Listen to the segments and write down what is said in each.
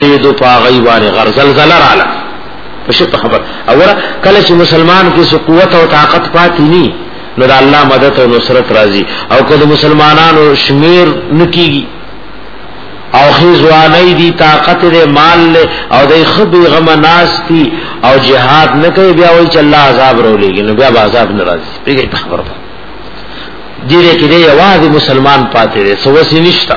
دو پاغی باندې غر زلزلہ رااله پښته خبر اور کله چې مسلمان کې سو قوت او طاقت پاتې ني نو د الله مدد او نصرت راځي او کله مسلمانانو شمیر نکیږي او خزوانه دي طاقت دې مال له او دې خبي غم ناس دي او جهاد نه کوي بیا وایي چې الله عذاب رولېږي نو بیا عذاب ناراضي پیږي خبره دې دې کې یوازې مسلمان پاتې دي سوسي نشته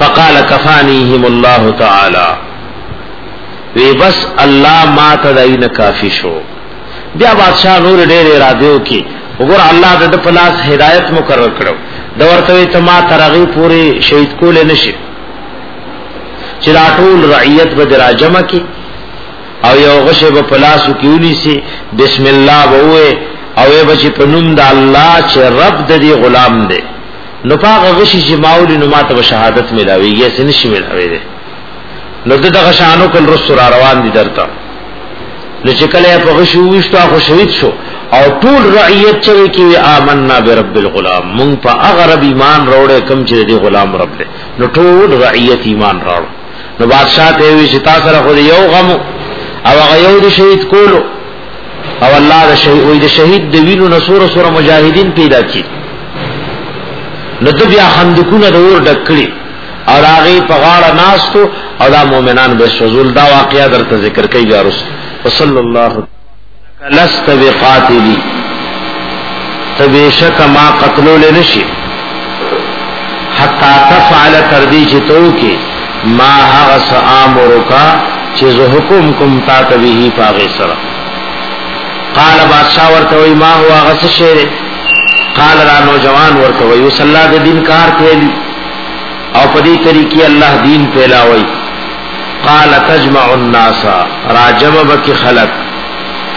فقال کفانیهم الله تعالی وی بس الله ما ته دین کافی شو بیا بادشاہ نور ډېر ارادو کې وګور الله د پلاس هدایت مقرر کړو د ورته ته ما ترغی پوری شهید کول نشي چې دا ټول رعیت به دراجم کی او یو غشه به پلاسو کیونی سی بسم الله ووه او به چې پنوم د الله چې رب د دې غلام دی نو پاغه غشي چې ماولي نو ماته شهادت ملاويږي سن شي ملاوي دي نو دغه شانو کل رسول روان دي درته نو چې کله په غشي وښتو خو شهید شو او ټول رعیت چوي کې آمنا برب الغلام مون په هغه رب ایمان راوړې کم چې دی غلام رب دی نو ټول رعیت ایمان راوړ نو بادشاہ ته وی چې تاسو سره خو یو غم او هغه یو د شهید کولو او الله د شهید وې د شهید د وینو نسور سور مجاهدین پیدا کی نو د بیا خندقونه د اور ډکړي او هغه په غاړه ناستو او دا مؤمنان به شذول دا واقعیا درته ذکر کوي بیا رس وصلی الله لست بقاتلی تبیشک ما قتلو لنشی حتا تفعل تردی چتو کی ما هغه سامرکا چې زه حکم کوم تا ته به پاغه سره قال بادشاہ ورته وی ما هو هغه څه شی قال را نوجوان ورته وی صلی الله د دین کار کوي او په دې طریقې الله دین پیلاوي قال تجمع الناس راجم بک خلق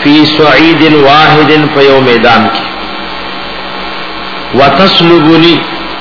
فی سعید واحد په یو میدان کې وتسلبنی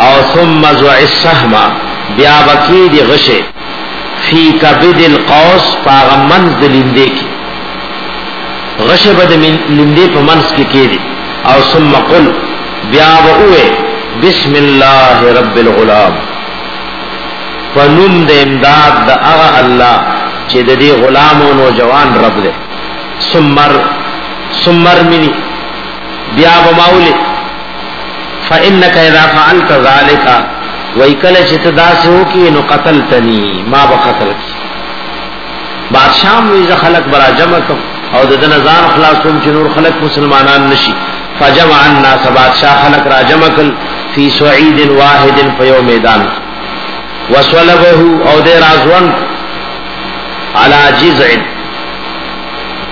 او ثم زع السهم بیا بکی دی غشه فی کبد القوس پاغ منز دی لندی کی غشه بد لندی پا منز کی کی دی او ثم قل بیا بوئے بسم اللہ رب الغلام فنم دی امداد دا اغا اللہ چی دی غلام و نوجوان رب دی سمر سمر منی بیا بماولی فانك اذا فعلت ذلك وای کله چې ته داسې وکې نو قتلتنی ما به قتل کی بادشاہ وی ز خلق برا جمع کوم او د دن ځان خلاصوم چې نور خلق مسلمانان نشي فجمع الناس بادشاہ خلق را جمع کل فی سعید واحد فیو میدان وصلبه او دې رازوان علا جزع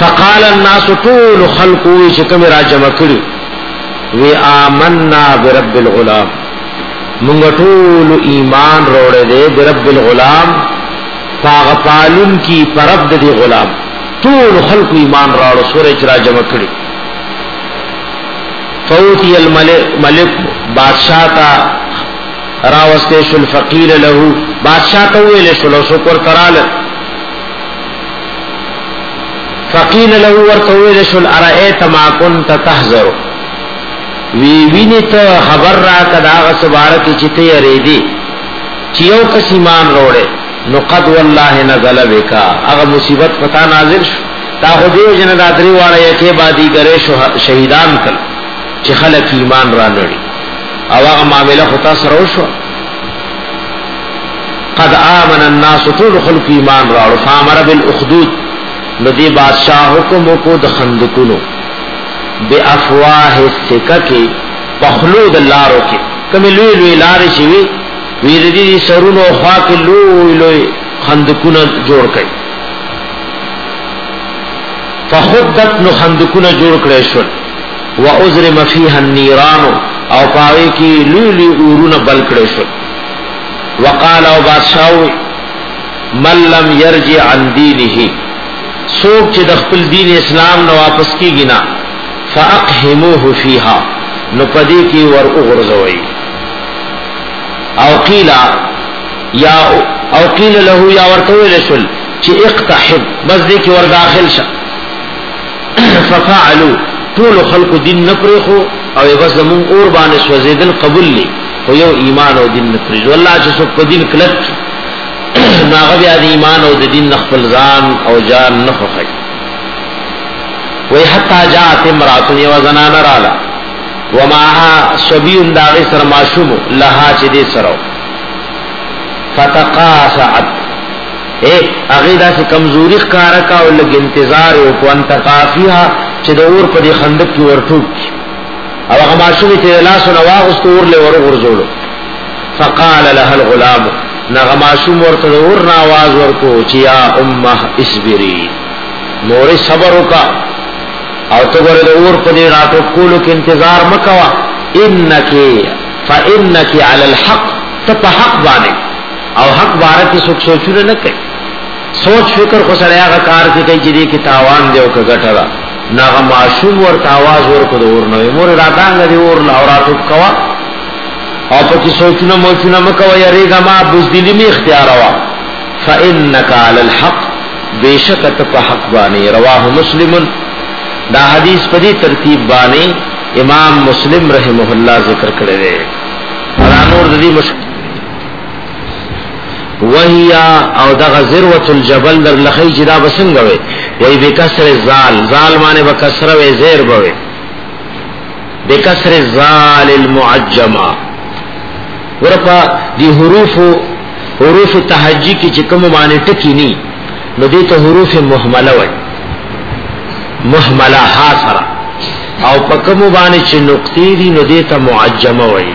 فقال الناس طول خلقو چې کوم را جمع کړي وی آمنا برب الغلام مونږ ټول ایمان روړې دې برب الغلام پاغه پالون کی پرب دې غلام ټول خلق ایمان راړو سورې چې را جمع کړي فوتی الملک بادشاہ تا راوسته شل فقیر له بادشاہ ته ویل شل او شکر ترال فقیل له ورته ویل شل ارایت ما كنت تحذر وی ویني ته خبر را کدا غسبارت چې ته یری دی چې یو کس ایمان وروړي نو قد والله نزل بك هغه مصیبت پتا نازل شو تا خو دې جن دا درې واړه یې کې بادي ګره شهیدان کړ چې خلک ایمان را نړي او هغه معاملې خو تاسو سره وشو قد آمن الناس طول خلق ایمان را او فامر بالاخدود نو دی بادشاہ حکم کو د خندقونو بے افواه سکه کې پخلود لارو کې کمی لوی لوی لارې شي وی وی دې سرونو خوا کې لوی لوی خندقونه جوړ کړي فخدت نو خندقونه جوړ کړي شول و ازرم فیها النیران او پاوی کی لوی لوی اورونه بل کړی شو وقال او بادشاہ من لم يرجع عن دينه سوک چې د خپل دین اسلام نه واپس کیږي نه فاقهموه فیها نو پدې کې ور وګرځوي او قیل یا او قیل له یا ورته ویل شول چې اقتحب بس دې کې ور داخل شه ففعلوا طول خلق دین نه پرېخو او بس زمون اور باندې سوځېدل قبول لي خو یو ایمان او دین نه پرېږدو الله چې څوک په دین کلک نو هغه بیا د ایمان او د دین نه خپل ځان او جان نه خوښوي وای حتی جاءت امرأة یو زنانه راله ومعها صبي داغه سره ماشوم لها چې دې سره فتقاسعت اے هغه داسې کمزوري ښکارا کا او لګ انتظار او کو انت قافیه چې د اور په دې خندق کې ورټوب او هغه ماشوم چې لاس نو واغست اور له ور غرزول فقال له الغلام نغه ماشوم ورته اور نه आवाज ورکو چې یا امه اصبری مور صبر وکا او ته ور د اور په دې راتو کولو کې انتظار مکوا انک فانک علی الحق ته په حق باندې او حق باره کې څوک سوچونه نه کوي سوچ فکر خو سره هغه کار کې کوي چې دې کې تاوان دی او که ګټه ده ناغه معشوم ورته आवाज ورکو د اور نه مور راتانګ دی اور لا اور اتو کوا او په کې سوچونه موچونه مکو یریګه ما بوزدلی می اختیار وا فانک علی الحق بیشک ته په حق باندې رواه مسلم دا حدیث په دې ترتیب باندې امام مسلم رحمه الله ذکر کړی دی اور نور د دې مشکل وهي او دغه ذروه الجبل در لخی چې دا بسنګ وي وای بکسر زال زال معنی بکسر وي زیر بوي بکسر زال المعجمه ورپا دی حروف حروف تهجی کی چې کوم معنی ټکی ني نو دې ته حروف مهمله وای مهمله حاصره او په کوم باندې چې نقطې دي نو دې ته معجمه وای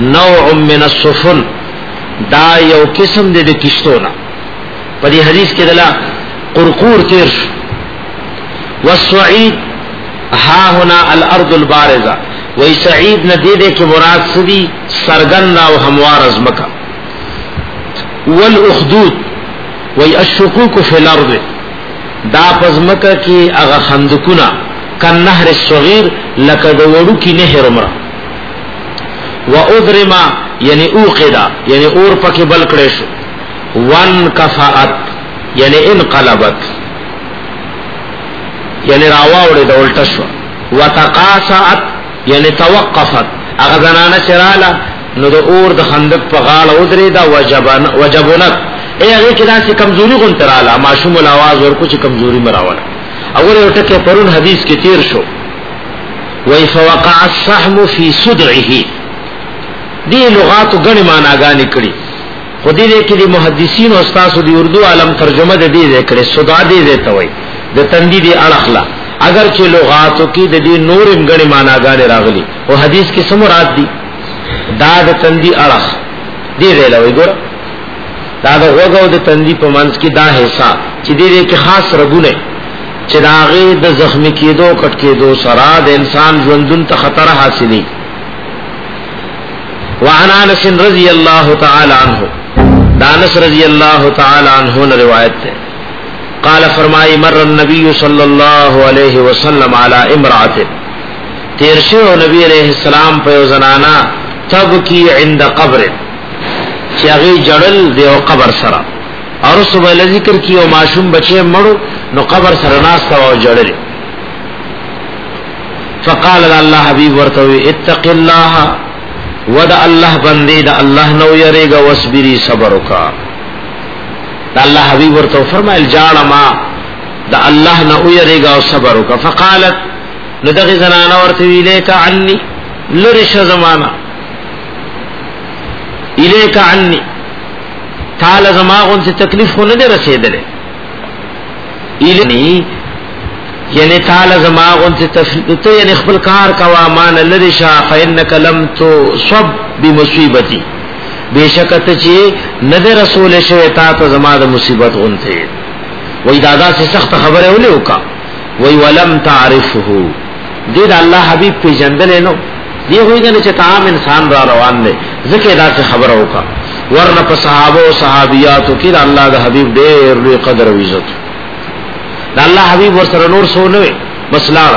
نوع من السفن دا یو قسم دی د کشتو نه په دې حدیث کې دلا قرقور تیر شو والسعید ها هنا الارض البارزه وای سعید نه دې دې کې مراد سدي سرګن او هموار ازمکا والاخدود وای الشقوق فی الارض دا پزمکه کې هغه خندقونه کن نهر الصغیر لکه د وړو کې نهر عمره و ادرما یعنی اوقدا یعنی اور پکې بل کړې شو وان کفات یعنی انقلبت یعنی راوا وړې د الټه شو وتقاسات یعنی توقفت هغه زنانه چراله نو د اور د خندق په غاړه ودرې دا وجبن وجبنت اے هغه کې داسې کمزوري غون تراله ماشوم الاواز ورکو چې کمزوري مراول اور یو ټکه پرون حدیث کې تیر شو وای فوقع الصحم فی صدعه دی لغات غنی معناګانی کړي خو دې دې کې د محدثین او استاد دی اردو عالم ترجمه دې دې کړي صدع دې دې ته وای د تندې دې اړخلا اگر چې لغاتو کې د دې نور غنی معناګانی راغلي او حدیث کې سمورات دي دا د تندې اړخ دې دې لوي ګور دا د غوږ او د تندي په منځ کې دا حصہ چې دې کې خاص رګونه چې دا غي د زخمی کېدو کټ کېدو سره د انسان ژوندون ته خطر حاصلې وعن انس رضی الله تعالی عنہ دانس رضی الله تعالی عنہ نے روایت ہے قال فرمائی مر النبی صلی اللہ علیہ وسلم علی امرات تیرشو نبی علیہ السلام پہ زنانا تب کی عند قبر چې هغه جړل دی او قبر سره او رسو به ذکر کی او معشوم بچي مړو نو قبر سره ناس تا او جړل فقال الله حبيب ورته اتق الله ود الله بندي د الله نو يريګه واسبري صبر وکا د الله حبيب ورته فرمایل جاړ ما د الله نو يريګه او صبر وکا فقالت لدغه زنانه ورته ویلې کا عني لری ش زمانہ الیک عنی تعالی زما غون سے تکلیف خو نه دے رسیدلې الی یعنی تعالی زما غون سے تفلیت یعنی خپل کار کوا مان لری شا فینک لم تو صب بمصیبتی بیشکت چی نه دے رسول شوی تا ته زما د مصیبت غون سے وای دادا سے سخت خبره ولې وکړه وی ولم تعرفه دې د الله حبيب پیژندل نو دی ویګنه چې عام انسان را روان دی ځکه دا څه خبره وکا ورنه په صحابه او صحابياتو کې د الله د حبيب ډېر لوی قدر او عزت د الله حبيب ورسره نور سو نه بس لاړ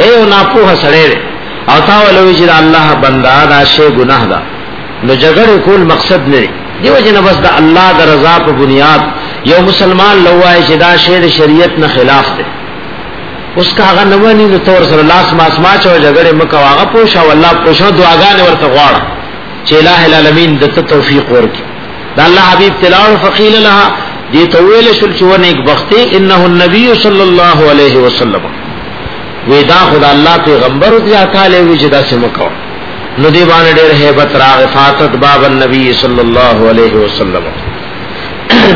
اے او ناپوه سړی او تا ولوي چې د الله بندا دا شی ګناه ده نو جګړه کول مقصد نه دی دیو جن بس د الله د رضا په بنیاد یو مسلمان لوای چې دا شعر شریعت نه خلاف دی اوس کا هغه نوانی نو تور سره لاس ماس ما چو جګړه مکو هغه پوښه والله پوښه دعاګانې ورته غواړ چې الہ العالمین د توفیق ورکړي دا الله حبیب تلاو فقیل لها دی تویل شل چې ونه یک بختی انه النبی صلی الله علیه وسلم وی دا خدا الله پیغمبر دی تعالی وی جدا سمکو نو دی باندې ډېر hebat راغ فاتت باب النبي صلی الله علیه وسلم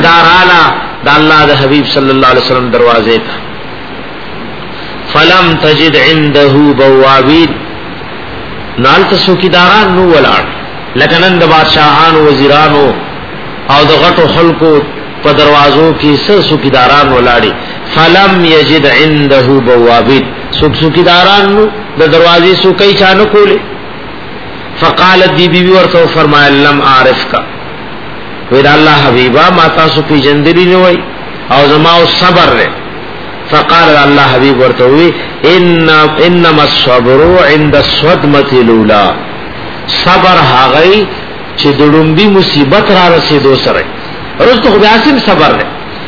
دارالا د الله د حبیب صلی الله علیه وسلم دروازې ته فلم تجد عنده بوابین نال تسو کی داران نو ولاړ لکه نن د بادشاہانو وزیرانو او د غټو خلکو په دروازو کې سر سکیداران ولاړي فلم یجد عنده بوابین سک سکیداران نو د دروازې سکای چانه کولې فقالت بی بی ورته فرمایل لم عارف کا ودا الله حبیبا ما تاسو په جندلی نه وای او زما او صبر نه فقال الله حبیب ورته وی ان انما الصبر عند الصدمه الاولى صبر هغه چې د ډومبي مصیبت را رسیدو سره رزق خو بیا سم صبر دی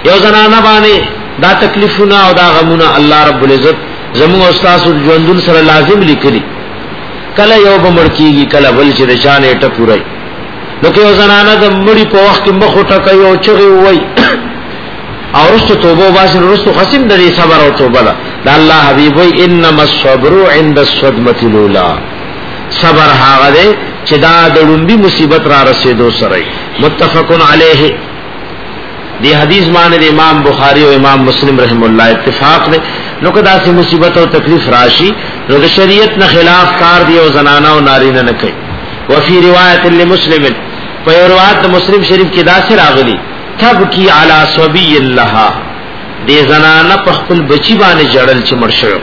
یو زنانه باندې دا تکلیفونه او دا غمونه الله رب العزت زموږ استاد ژوندون سره لازم لیکلي کله یو بمړ کیږي کله بل چې د شانې ټکورای نو که یو زنانه د مړی په وخت کې مخ ټکه یو چغي وای او رسو توبه واسه رسو قسم د صبر او توبه ده الله حبیب انما الصبر عند الصدمه الاولى صبر هغه دی چې دا د لومبي مصیبت را رسیدو سره متفقن علیه دی حدیث باندې د امام بخاری او امام مسلم رحم الله اتفاق دی نو کدا سي مصیبت او تکلیف راشي نو د شریعت نه خلاف کار دی او زنانه او نارینه نه کوي وفي روایت لمسلم په روایت مسلم شریف کې دا سره راغلی تبکی علی صبی الله دې زنانه په خپل بچی باندې جړل چې مرشد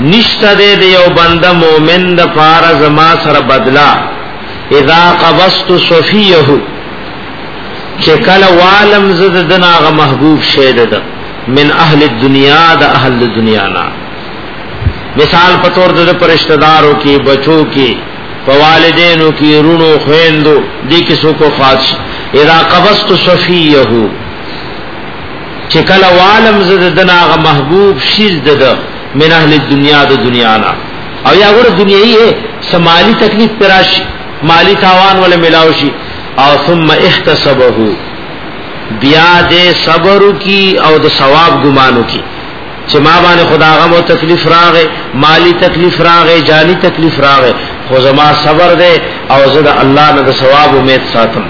نشته دې د یو بنده مؤمن د پاره زما سره بدلا اذا قبضت صفيه چې کله والم زد دناغه محبوب شه ده من اهل الدنيا د اهل الدنيا نا مثال په تور د پرشتہ دارو کې بچو کې فوالدینو کې رونو خويندو دې کې سو کو فاش اذا قبضت صفيه چې کله والم زه دنا غ محبوب شیز دد من اهل دنیا د دنیا نه او یا ور دنیایي سمالی تکلیف تراش مالی تاوان ول ملاو شي او ثم احتسبه بیا دې صبر کی او د ثواب ګمانو کی چې ما باندې خدا غم او تکلیف راغې مالی تکلیف راغې جانی تکلیف راغې خو زما صبر دې او زه د الله نه د ثواب امید ساتم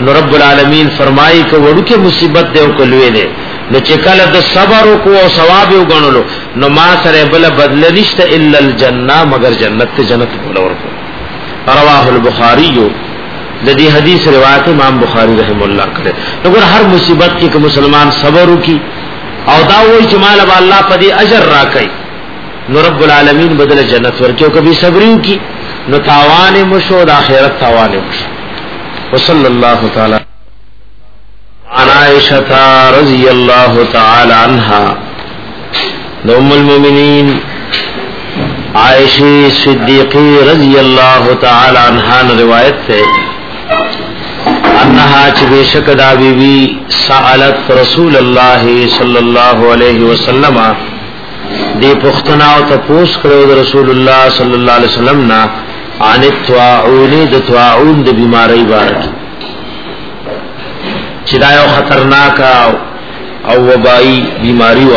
نو رب العالمین فرمایي کو وړو کې مصیبت دې او کلوې دې نو چې کله د صبر کو او ثواب یو غنلو نو ما سره بل بدل نشته الا الجنه مگر جنت ته جنت کول ورکو رواه البخاری د دې حدیث روایت امام بخاری رحم الله کړه نو هر مصیبت کې مسلمان صبر وکي او دا وای چې مال به الله په دې اجر راکړي نو رب العالمین بدل جنت ورکیو کبي صبرو کی نو تاوان مشو د اخرت تاوان مشو وصلی الله تعالی عن عائشة رضی اللہ تعالی عنها دو ام المومنین عائشی صدیقی رضی اللہ تعالی عنها روایت سے انها چې بشک دا بی بی سالت رسول الله صلی الله علیه وسلم دی پختنا او تپوس کړو د رسول الله صلی الله علیه وسلم نا عن الطاعون د طاعون د بیماری بار چې دا یو خطرناک او وبای بیماری و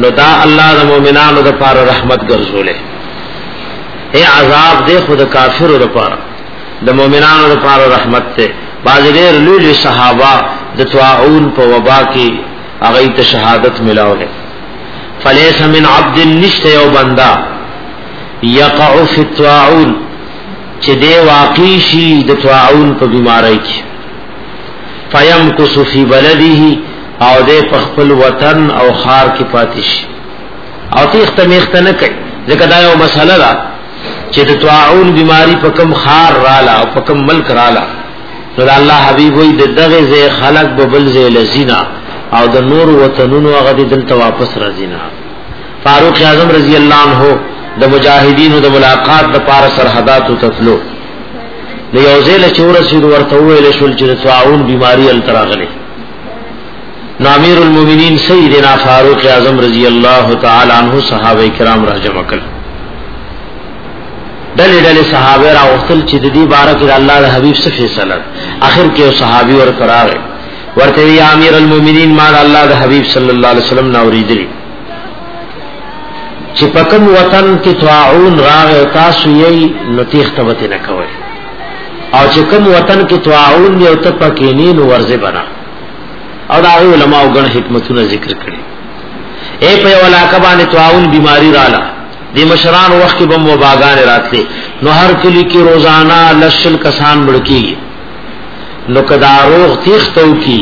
نو دا الله د مؤمنانو د پار رحمت ګرځولې اے عذاب دې خود کافرو د پار د مؤمنانو د پار رحمت ته باز ډېر لوی صحابه د طاعون په وبا کې هغه ته شهادت ملاوله فلیس من عبد نشته یو بندا یقع فی الطاعون چې دې واقع شي د طاعون په بیماری کې فیم کو سفی بلده او دې په خپل وطن او خار کې پاتې شي او تیخت میخت نه کوي ځکه دا یو مسله ده چې د طاعون بیماری په کم خار رااله او په کم ملک رااله نو الله حبیب وي د دغه زې خلق به بل زې لزینا او د نور وطنونو هغه دلته واپس راځي نه فاروق اعظم رضی الله عنه د مجاهدینو د ملاقات د پار سرحدات او تفلو د یوزل چورسید ورته ویل شول چې د طاعون بیماری التراغله نو امیر المؤمنین سیدنا فاروق اعظم رضی الله تعالی عنہ صحابه کرام را جمع کړ ډلې ډلې صحابه را وختل چې د دې باره کې الله د حبیب څخه فیصله اخر کې صحابي ور قرار ورته وی امیر المؤمنین ما الله د حبیب صلی الله علیه وسلم نو ریدل چې پکم وطن کې طاعون راغ او تاسو یې نتیخ تبته نه کوي او چې کوم وطن کې تعاون دی او ته پکې نه نو ورځي بنا او دا علماء غن حکمتونه ذکر کړي اے په ولا کبانه تعاون بیماری رااله دی مشران وخت کې بم وباغان راتلې نو هر کلی کې روزانه لشل کسان مړکی نو کدا روغ تیختو کی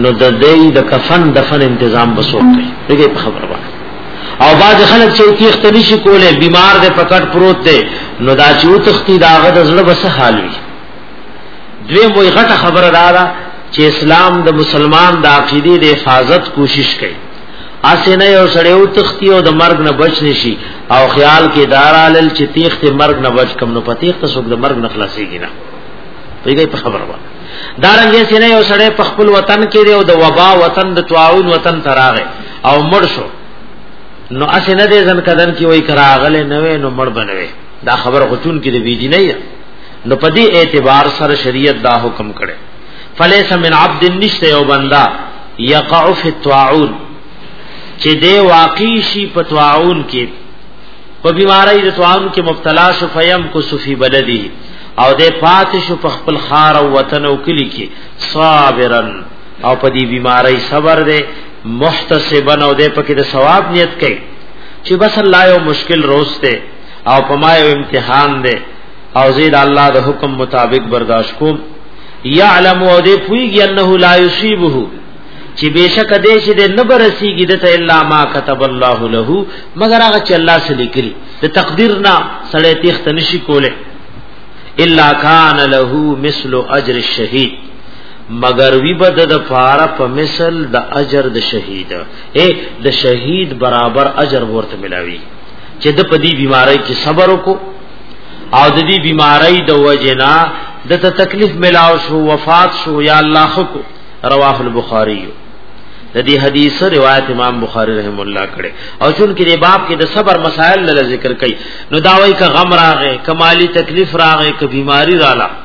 نو د دې د کفن دفن تنظیم بسو کوي دغه خبره او باز خلک چې تیخت نشي کوله بیمار دی پکټ پروت دی نو دا چې او تختی داغه د زړه بس حال وي دوی مو غټه خبره دارا چې اسلام د مسلمان د عقیده د حفاظت کوشش کوي اسه نه یو سړی او تختی او د مرګ نه بچ نشي او خیال کې دارالل چې تیخت مرګ نه بچ کم نو پتیخ ته څوک د مرګ نه خلاصيږي نه پیږي په خبره وره دارنګه سینه یو سړی په خپل وطن کې دی او د وبا وطن د تعاون وطن تراغه او مړ شو نو اسې نه دې ځن کدن کې وای کراغله نه وې نو مړ بنوي دا خبر خو چون کې دې بيدی نه یا نو په دې اعتبار سره شریعت دا حکم کړي فلیس من عبد نشته یو بندا یقع فی الطاعون چې دې واقع شي په طاعون کې په بیماری د طاعون کې مبتلا شو فیم کو سفی بلدی او دې پاتې شو په خپل خار او وطن او کلی کې صابرن او په دې بیماری صبر دی محتسبا او دې پکې د ثواب نیت کوي چې بس الله یو مشکل روسته او په ما یو امتحان دی او زید الله د حکم مطابق برداشت کوم یعلم او دې پویږي انه لا یصيبه چې بشک دې چې دې نه برسیږي د ته الا ما كتب الله له مگر هغه چې الله سره لیکلي د تقدیر نه سړی تیخ تنشي کوله الا کان له مثل اجر الشهید مگر وی بد د پاره په مثل د اجر د شهید اے د شهید برابر اجر ورته ملاوي چې د پدی بیماری کې صبر وکړو او د دې بیماری د وجنا د ته تکلیف ملاو شو وفات شو یا الله خکو رواه البخاری د دې حدیث روایت امام بخاری رحم الله کړي او چون کې د باب کې د صبر مسائل له ذکر کړي نو داوي کا غم راغې کمالی تکلیف راغې ک بیماری رااله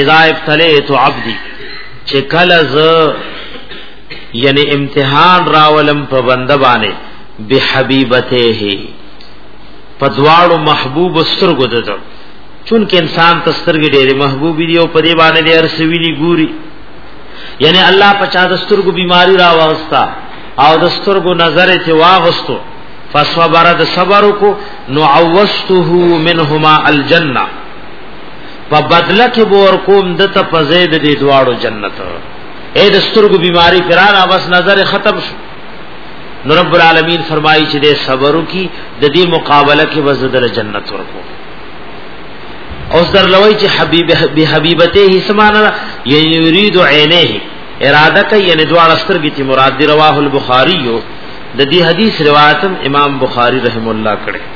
اذا ابتلیت عبدی چې کله ز یعنی امتحان راولم په بنده باندې بحبیبته په دواړو محبوب سترګو دته چون کې انسان تسترګې ډېرې محبوب دي او په دې باندې ډېر سوي دي ګوري یعنی الله پچا د سترګو بیماری را واستا او د سترګو نظر ته واغستو فصبر د صبر کو نو عوسته منهما الجنه په بدله کې به ور کوم د ته په زید دې دواړو جنت اے د سترګو بیماری فرانا بس نظر ختم شو نو رب العالمین فرمایي چې دې صبرو کی د دې مقابله کې وزدل جنت ورکو اوس در لوي چې حبیب به حبیبته هي سمانه یرید عینه اراده کوي یعنی دواړه سترګې ته مراد دی رواه البخاری د دې حدیث روایت امام بخاری رحم الله کړه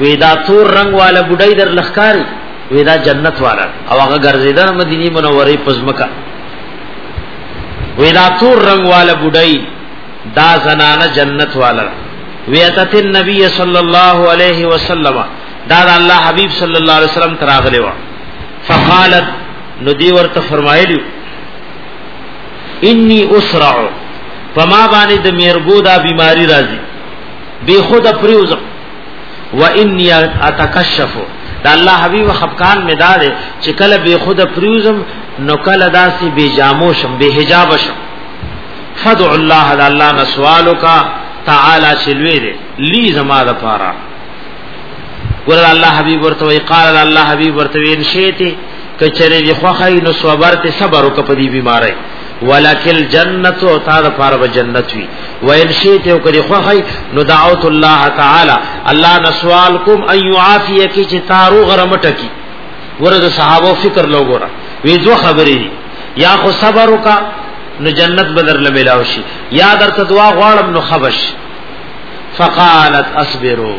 وی دا تور رنگ والا بډای در لخکاری وی دا جنت والا او هغه ګرځیدل مدینه منوره پزمکا وی دا تور رنگ والا بډای دا زنانه جنت والا وی اتت النبی صلی الله علیه وسلم دا, دا الله حبیب صلی الله علیه وسلم تراغلی و فقالت نو دی ورته فرمایلی انی اسرع فما باندې د میرګو دا بیماری راځي بی خود پریوزم و انی اتکشف دا الله حبیب خفقان می دا دے چې کله بی خود پریوزم نو کله داسې بی جامو شم بی حجاب شم فدع الله دا الله نسوالو کا تعالی چلوی دے لی زما دا پارا ورد الله حبیب ورتوی قال الله حبیب ورتوی انشیتی کچره دی خوخی نو صبر ته صبر وک په دې بیماری ولکل جنت او تا د پاره به جنت وی وین شی ته کړي خو هي نو دعوت الله تعالی الله نسوال کوم ان يعافيه کی چې تارو غرمټه کی ورته صحابه فکر لو ګورا وی دو خبرې دي یا خو صبر وکا نو جنت بدر لملاو شي یا درته دعا غواړم نو خبش فقالت اصبروا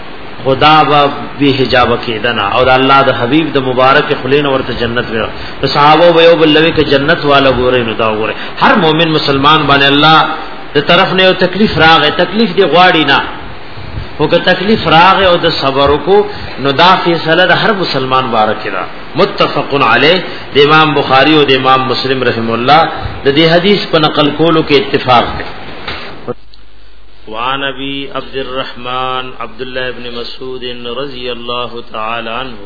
خدا با به حجاب کېدنا او د الله د حبيب د مبارک خلین ورته جنت ورا د صحابه به یو بل لوي کې جنت والا ګورې نو دا ګورې هر مؤمن مسلمان باندې الله د طرف نه یو تکلیف راغې تکلیف دی غواړي نه او که تکلیف راغې او د صبر کو نو دا فیصله د هر مسلمان بارک را متفقن علی د امام بخاری او د امام مسلم رحم الله د دې حدیث په نقل کولو کې اتفاق دی وعن ابي عبد الرحمن عبد الله ابن مسعود رضي الله تعالى عنه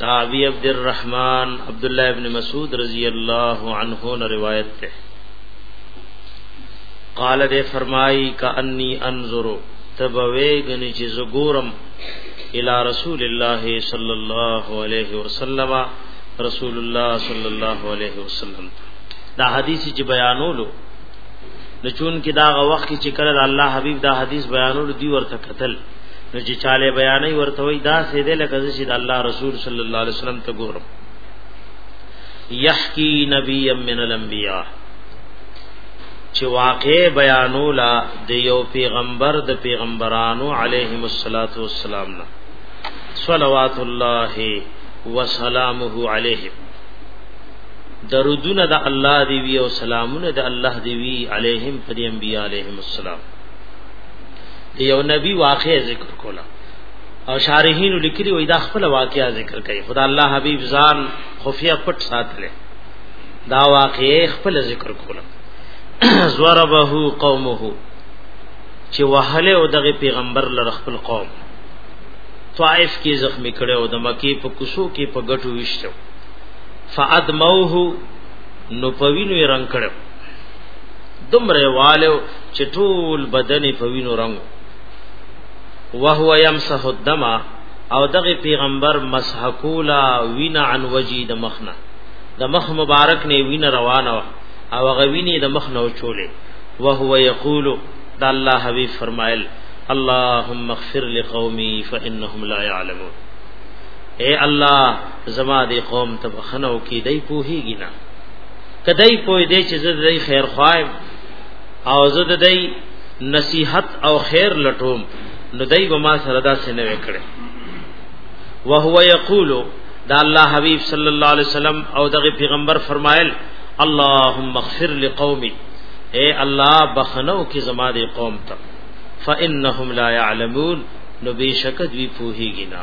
دا ابي عبد الرحمن عبد الله ابن مسعود رضي الله عنه نے روایت ته قال دے فرمائی کانی انظر تبوی گنی چیز گورم الى رسول اللہ صلی اللہ علیہ وسلم رسول اللہ صلی اللہ علیہ وسلم دا حدیث چې بیانولو نو چون کې دا وخت چې کله د الله حبيب دا حدیث بیانول دی ورته قتل نو چې چاله بیانې ورته وي دا سیده لکه چې د الله رسول صلی الله علیه وسلم ته ګورم یحکی نبی من الانبیاء چې واقع بیانولا د یو پیغمبر د پیغمبرانو علیهم الصلاۃ والسلام نه صلوات الله وسلامه علیهم درودونه د الله دی وی او سلامونه د الله دی وی علیهم پر انبیاء علیهم السلام یو نبی واقع ذکر کولا او شارحین لیکلی وای دا خپل واقعیا ذکر کوي خدا الله حبیب ځان خفیه پټ ساتله دا واقعې خپل ذکر کولا زوربه قومه چې وهله او دغه پیغمبر لر خپل قوم طائف کې زخمی کړي او د مکی په کوسو کې په ګټو وشته فادموه نو پوینو یې رنگ کړو دمره والو چې ټول بدن په وینو رنگ وهو يمسح الدم او دغه پیغمبر مسح کولا وینا عن وجی د مخنا د مخ مبارک نه وینا روانه او غوینی د مخ نه چولې وهو یقول د الله حبیب فرمایل اللهم اغفر لقومي فانهم لا يعلمون اے الله زما دې قوم ته بخنو کې دای پوهیږي نه کدی پوی دې چې زه دې خیر خوایم او زه دې نصیحت او خیر لټوم نو دای به ما سره دا سینه وکړي وهو یقول دا الله حبیب صلی الله علیه وسلم او دغه پیغمبر فرمایل اللهم اغفر لقومي اے الله بخنو کې زما دې قوم ته فانهم لا يعلمون نو بشک دوی پوهیږي نه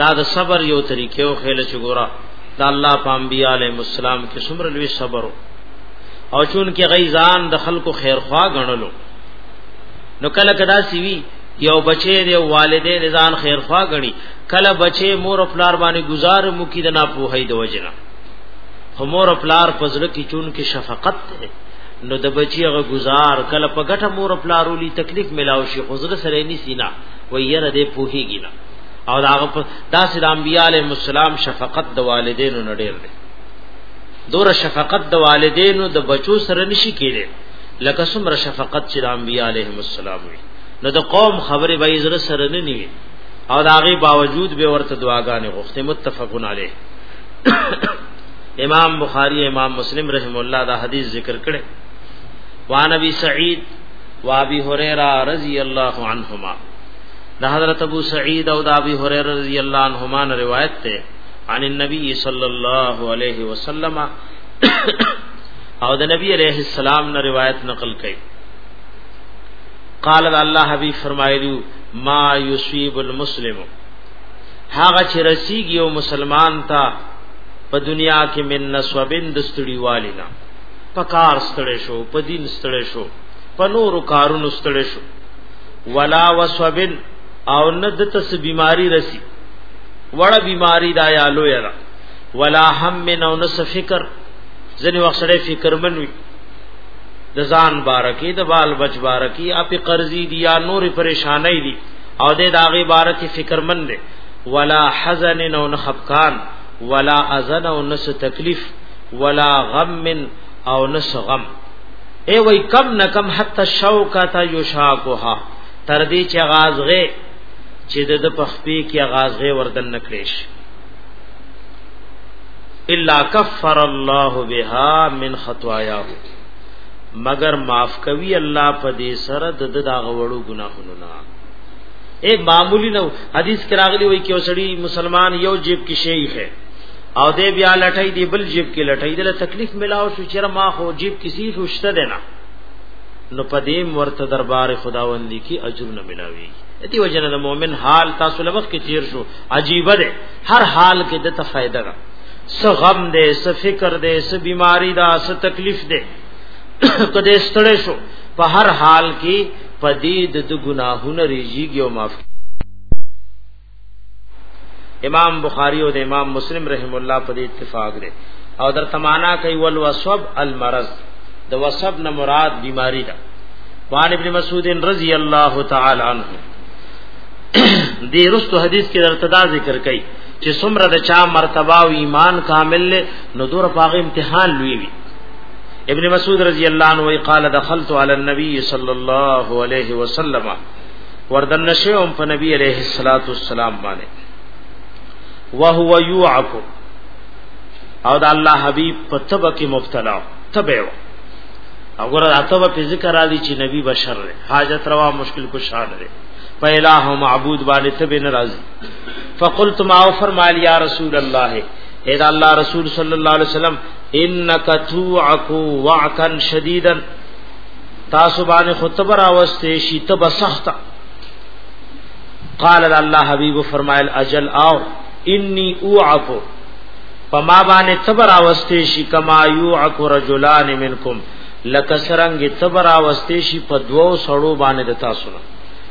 دا د صبر یو طریقې او خېل چې ګورا د الله په انبیاء علیهم السلام کې څومره لوی صبر او چون کې غیزان د خلکو خیرخوا غنلو نو کله کدا سی وی یو بچی دی والدین ځان خیرخوا غني کله بچی مور او پلار باندې گزار مو کې د نه پوهې د وجنه خو مور او پلار پزړه کې چون کې شفقت ده نو د بچی غ گزار کله په ګټه مور او پلارولي تکلیف ملاوي شي خو زړه سره نه سینا و یره دې پوهیږي نه او دا غپ دا سید انبیاء علیهم السلام شفقت د والدینو نه ډیر دی دور شفقت د والدینو د بچو سره نشي کېږي لکه څومره شفقت چې د انبیاء علیهم السلام وي نو د قوم خبره به زره سره نه نیوي او دا غي باوجود به ورته دعاګانې غوښته متفقون علیه امام بخاری امام مسلم رحم الله دا حدیث ذکر کړي وان ابي سعید و ابي هريره رضی الله عنهما د حضرت ابو سعید او د ابي هريره رضی الله عنهما روایت ته عن النبي صلى الله عليه وسلم او د نبی عليه السلام نه روایت نقل کړي قال الله حبيب فرمایلی ما يصيب المسلم هغه چې رسیږي او مسلمان ته په دنیا کې من نسوبین دستړي والینا په کار ستړې شو په دین ستړې شو په نورو کارونو ستړې شو ولا وسوبن او نه د تس بیماری رسی وړه بیماری دا یا لوی را ولا هم من او نس فکر ځنی وخت سره فکر منوي د ځان بارکی د بال بچ بارکی اپ قرضی دی یا نور پریشانای دی او د داغه بارکی فکر مند دی ولا حزن او نخفقان ولا ازن او نس تکلیف ولا غم او نس غم ای وای کم نه کم حتا شوکتا یشاکوها تر دې چې غازغه چې د پخپې کې غازغه وردن نکړیش الا کفر الله بها من خطاياه مگر معاف کوي الله په دې سره د دغه وړو ګناهونو نه اے معمولی نو حدیث کراغلی وای کې وسړی مسلمان یو جیب کې شیخ ہے او دې بیا لټای دی بل جیب کې لټای دی تکلیف ملاو شو چې ما خو جیب کسی شوشته دی نه نو پدې ورته دربار خداوندی کې اجر نه ملاوي دې وجنه د مؤمن حال تاسو لوخ کې تیر شو عجیب دی هر حال کې د تفایده را س غم دې س فکر دې س بیماری دا س تکلیف دې کده ستړې شو په هر حال کې پدې د ګناهونو ریږي او معاف امام بخاری او د امام مسلم رحم الله په دې اتفاق دی او در تمانا کوي ول وسب المرض د وسب نه مراد بیماری ده وان ابن مسعود رضی الله تعالی عنہ دې رستو حدیث کې درته دا ذکر کړي چې څومره د چا مرتبه او ایمان کامل له نو دور پاغه امتحان لوي وي ابن مسعود رضی الله عنه قال دخلت على النبي صلى الله عليه وسلم وردن نشه هم په نبی عليه الصلاه والسلام باندې وهو يعق او د الله حبيب په تبه کې مبتلا تبه و وګوره اتبه په ذکر راځي چې نبی بشر دی حاجت روا مشکل کو شان دی په الہ او معبود باندې تبه ناراضي فقلت ما فرمایل یا رسول الله اے دا الله رسول صلی الله علیه وسلم انک توعک وعکا شدیدا تاسو باندې خطبه راوستې شي ته به سخت قال الله حبيب فرمایل اجل او اني اوعفو فما باندې صبر اوستې شي کما يوعك رجلان منکم لکه سرنګ صبر اوستې شي په دوو سړو باندې د تاسو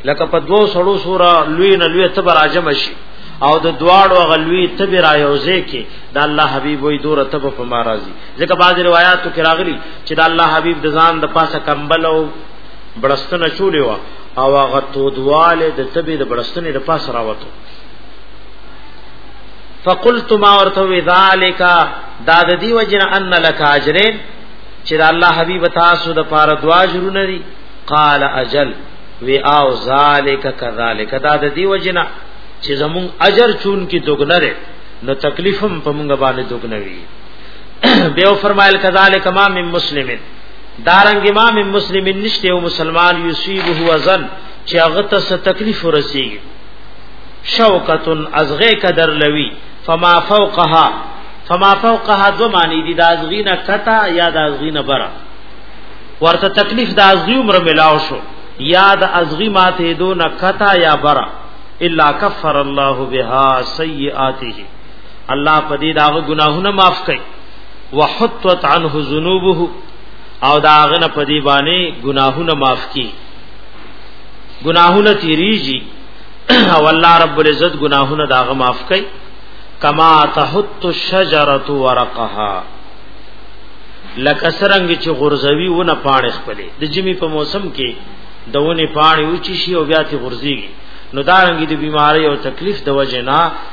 لکه په دوو سړو سورا لوی نه لوی صبر اجم شي او د دواړو غلوی تبر ایوزه کې د الله حبيب وي دور تب په ما راضي ځکه بعض روایتو کې راغلي چې د الله حبيب د ځان د پاسه کمبل او بړستنه چولې و او هغه تودواله د تبي د بړستنې د پاسه راوته فقلت ما ورته ذالک دا د دی وجنه ان لك اجرين چې د الله حبيب تاسو د پاره دوا جوړونه دي قال اجل وی او ذالک کذالک دا د دی وجنه چې زمون اجر چون کی دوګنره نو تکلیفم په مونږ باندې دوګنوي دیو فرمایل کذالک ما من مسلم دارنګ امام مسلم نشته او مسلمان یصيب هو زن چې هغه ته څه تکلیف ورسیږي شوکتن ازغه قدر لوي فما فوقها فما فوقها دو معنی دي د ازغینا کتا یا د ازغینا برا ورته تکلیف د ازغی عمر ملاو شو یا د ازغی ماته دو نکتا یا برا الا کفر الله بها سیئاته الله په دې داغه ګناهونه معاف کړي وحطت عنه ذنوبه او داغه نه په دې باندې ګناهونه معاف کړي ګناهونه تیریږي او الله رب العزت ګناهونه داغه معاف کړي کما تحط الشجره ورقها لکه سرنګ چې غرزوي ونه پاڼې خپلې د جمی په موسم کې دونه پاڼې اوچی شي او بیا تی غرزيږي نو دا رنګ د بیماری او تکلیف د وجه نه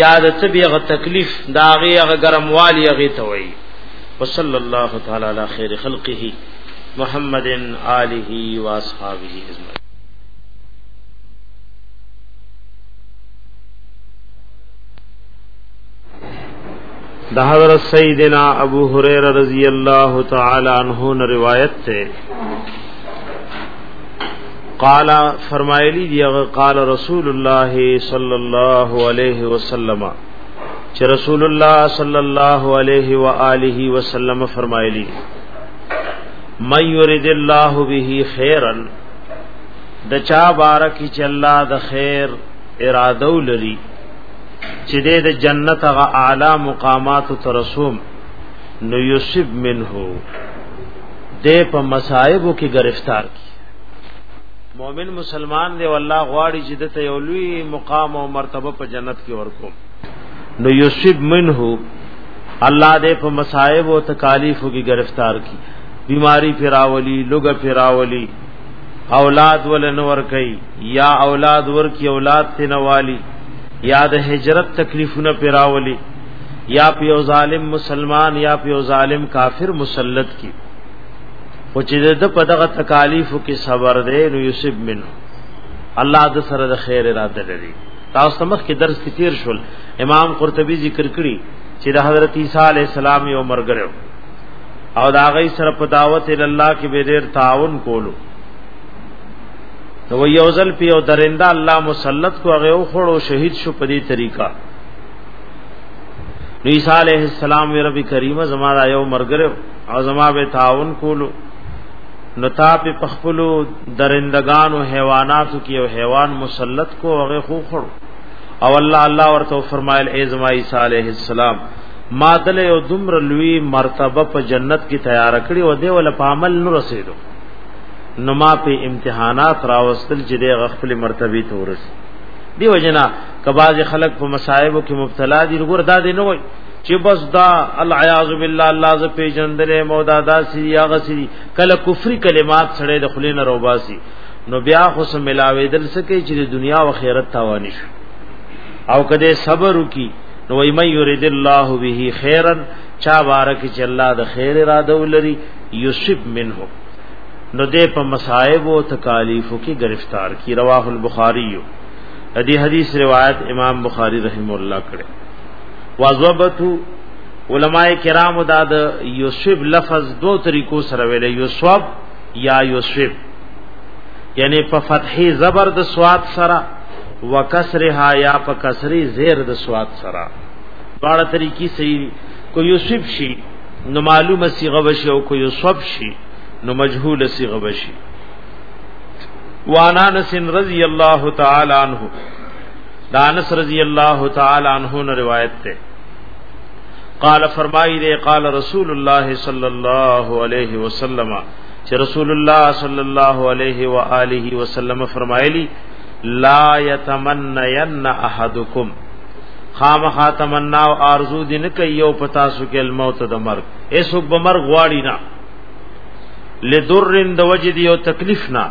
یا د تبي غ تکلیف دا غي غ ګرموالي غي ته وي وصلی الله تعالی علی خیر خلقه محمد آله و اصحابہ اجمعین د حضرت سیدنا ابو هريره رضی الله تعالی عنہ روایت ته قال فرمایلی دی قال رسول الله صلی الله علیه وسلم چې رسول الله صلی الله علیه و آله وسلم فرمایلی من یرید الله به خیرا د چا بارک چې الله د خیر اراده لري چې د جنت غ اعلی مقامات ترسوم نو یوسف منه دې په مصائب کې گرفتار کی مؤمن مسلمان دی والله غواړي چې دته یو لوی مقام او مرتبه په جنت کې ورکو نو یوسف منه الله دې په مصائب او تکالیفو کې گرفتار کی بیماری پیراولی لوګه پیراولی اولاد ول نور کوي یا اولاد ور کی اولاد تنوالی یا د هجرت تکلیفونه پیراولی یا پیو ظالم مسلمان یا پیو ظالم کافر مسلط کی خو چې د په دغه تکالیف کې صبر دی نو یوسف منه الله د سره د خیر اراده لري تاسو مخ کې درس کې تیر شول امام قرطبي ذکر کړی چې د حضرت عیسی علی السلام یو مرګره او دا غي سره په دعوت ال الله کې به ډیر تعاون کولو نو یو ځل په یو درنده الله مسلط کو هغه او خړو شهید شو په دې طریقہ نو عیسی علیہ السلام رب کریمه زما یو مرګره او زما به تعاون کولو نو تا په پخپلو درندگانو حیواناتو کې یو حیوان مسلط کو هغه خو خړو او الله الله ورته فرمایل ای زما عیسی علیه السلام ما دل یو دمر لوی مرتبه په جنت کې تیار کړی او دی ول په عمل نو رسیدو نو ما په امتحانات راوستل چې د خپل مرتبه ته ورس دی وجنا کباز خلق په مصائب کې مبتلا دي وګور دا دی نه وای چې بس دا العیاذ بالله الله ز په جندلې مودا داسي یا غسي کله کفري کلمات سره د خلینو روباسي نو بیا خو سم ملاوي دل سکه چې د دنیا او آخرت تاوان شي او کده صبر وکي نو وای مې یرید الله به خیرا چا بارک چې الله د خیر را دولري یوسف منه نو دې په مصائب او تکالیف کې گرفتار کی رواه البخاری یو دې حدیث روایت امام بخاری رحم الله کړه وضبطو علماء کرام دا د یوسف لفظ دو طریقو سره ویل یوسف یا یوسف یعنی په فتحې زبر د سواد سره وکسرها یا په کسری زیر د سواد سره دواړه طریقې صحیح کو یوسف شي نو معلومه صيغه وشي او کو یوسف شي نو مجهوله صيغه وشي وانا انس رضی الله تعالی عنہ دا انس رضی اللہ تعالی عنہ نے روایت تے قال فرمائی دے قال رسول اللہ صلی اللہ علیہ وسلم چې رسول الله صلی الله علیه و آله وسلم فرمایلی لا یتمنین احدکم خامخا تمنا او ارزو دین کوي او پتا سو کې الموت د مرګ ایسو بمر غواړي نه لدرن د وجه دی او تکلیف نه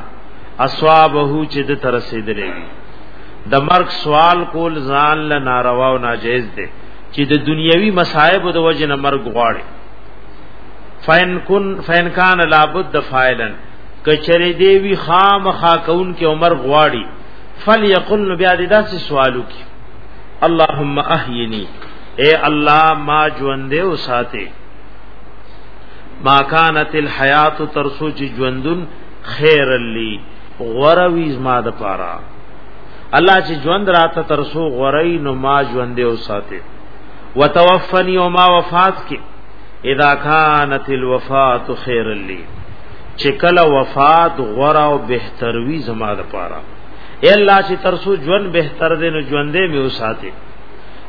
اصحابه چې د تر رسیدلې وي د مرګ سوال کول ځان له ناروا او ناجیز دی چې د دنیوي مصائب د وجه نه مرګ غواړي فین کن فین کان لابد فاعلن کچری دی وی خام خاکون کې عمر غواړي فلیقل بیا دې داسې سوالو کې اللهم احینی اے الله ما ژوندې او ساته ما كانت الحیات ترسو چې ژوندون خیر لی غوروی زما د پاره الله چې ژوند راته ترسو غوري نو ما ژوند او ساته وتوفنی او ما وفات کې اذا كانت الوفات خیر لی چې کله وفات غورا او بهتروي زما د پاره اے الله چې ترسو ژوند بهتر دې نو ژوندې مې وساته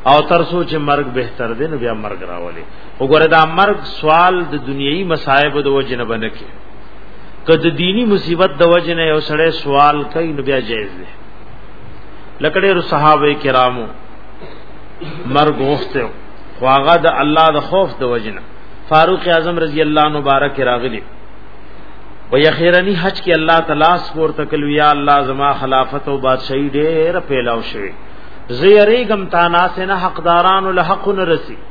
او ترسو چې مرګ بهتر دې نو بیا مرګ راولې وګوره دا مرګ سوال د دنیوي مصايب د وجه نه بنکه که د دینی مصیبت د وجه نه یو سړی سوال کوي نو بیا جایز دی لکه ډېر صحابه کرامو مرګ غوښته خو هغه د الله د خوف د وجه نه فاروق اعظم رضی الله عنه مبارک راغلی و یخیرنی حج کې الله تعالی سپور تکل یا الله زما خلافت او بادشاہي ډېر پیلاو شوی زیریګم تانا سه نه حقدارانو له حق نه رسی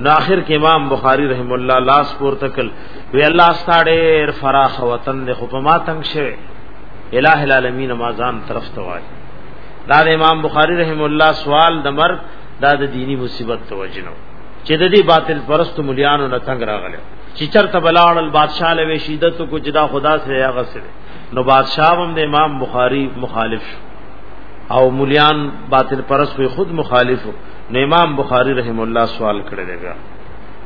نو اخر کې امام بخاری رحم الله لاس پور تکل وی الله ستاړې فراخ وطن د خو په ما تنگ شوه الہ العالمین مازان طرف ته وای دا د امام بخاری رحم الله سوال د مرګ دا د دینی مصیبت توجنو چې د دې باطل پرست مليانو نه تنگ راغله چې چرته بلاړل بادشاہ له شدت کو جدا خدا سره یا غسل نو بادشاہ هم د امام بخاری مخالف او مليان باطل پرست خود مخالف نو امام بخاری رحم الله سوال کړی دی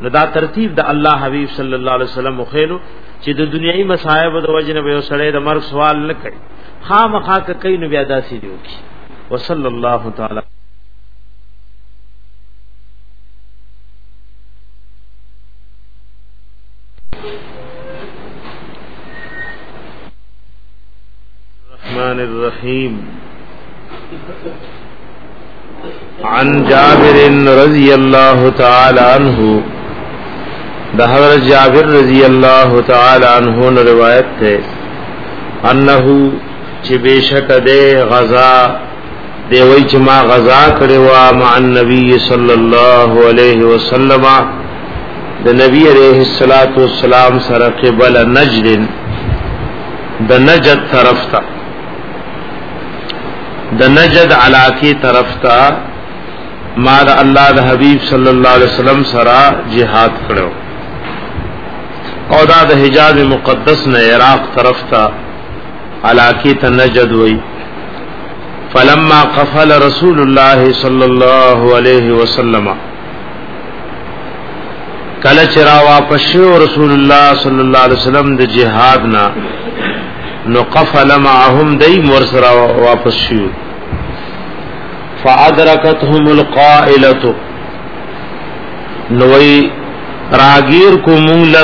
نو دا ترتیب د الله حبیب صلی الله علیه وسلم مخېلو چې د دنیوي مصائب د وجنه به سړی د مرګ سوال نه کوي خامخا کوي نو بیا داسې دی وکي وصلی الله تعالی الرحمن الرحیم عن جابر رضی اللہ تعالی عنہ دا حضرت جابر رضی اللہ تعالی عنہ نے روایت ہے انه چې بشک دے غزا دی وای چې ما غزا کړی و مع النبي صلی الله علیه وسلم د نبی علیہ الصلات والسلام سره قبل نجد د نجد طرف ته د نجد علاقه طرف ته ما د الله د حبيب صلی الله علیه وسلم سره jihad کړو او دا د حجاز مقدس نه عراق طرف ته علاقه ته نجد وای فلما قفل رسول الله صلی الله علیه وسلم کله چې را واپس شو رسول الله صلی الله علیه وسلم د جهاد نه نو قفل معهم دای مور سره واپس شو فادرکتهم القائله نوې راګیر کوم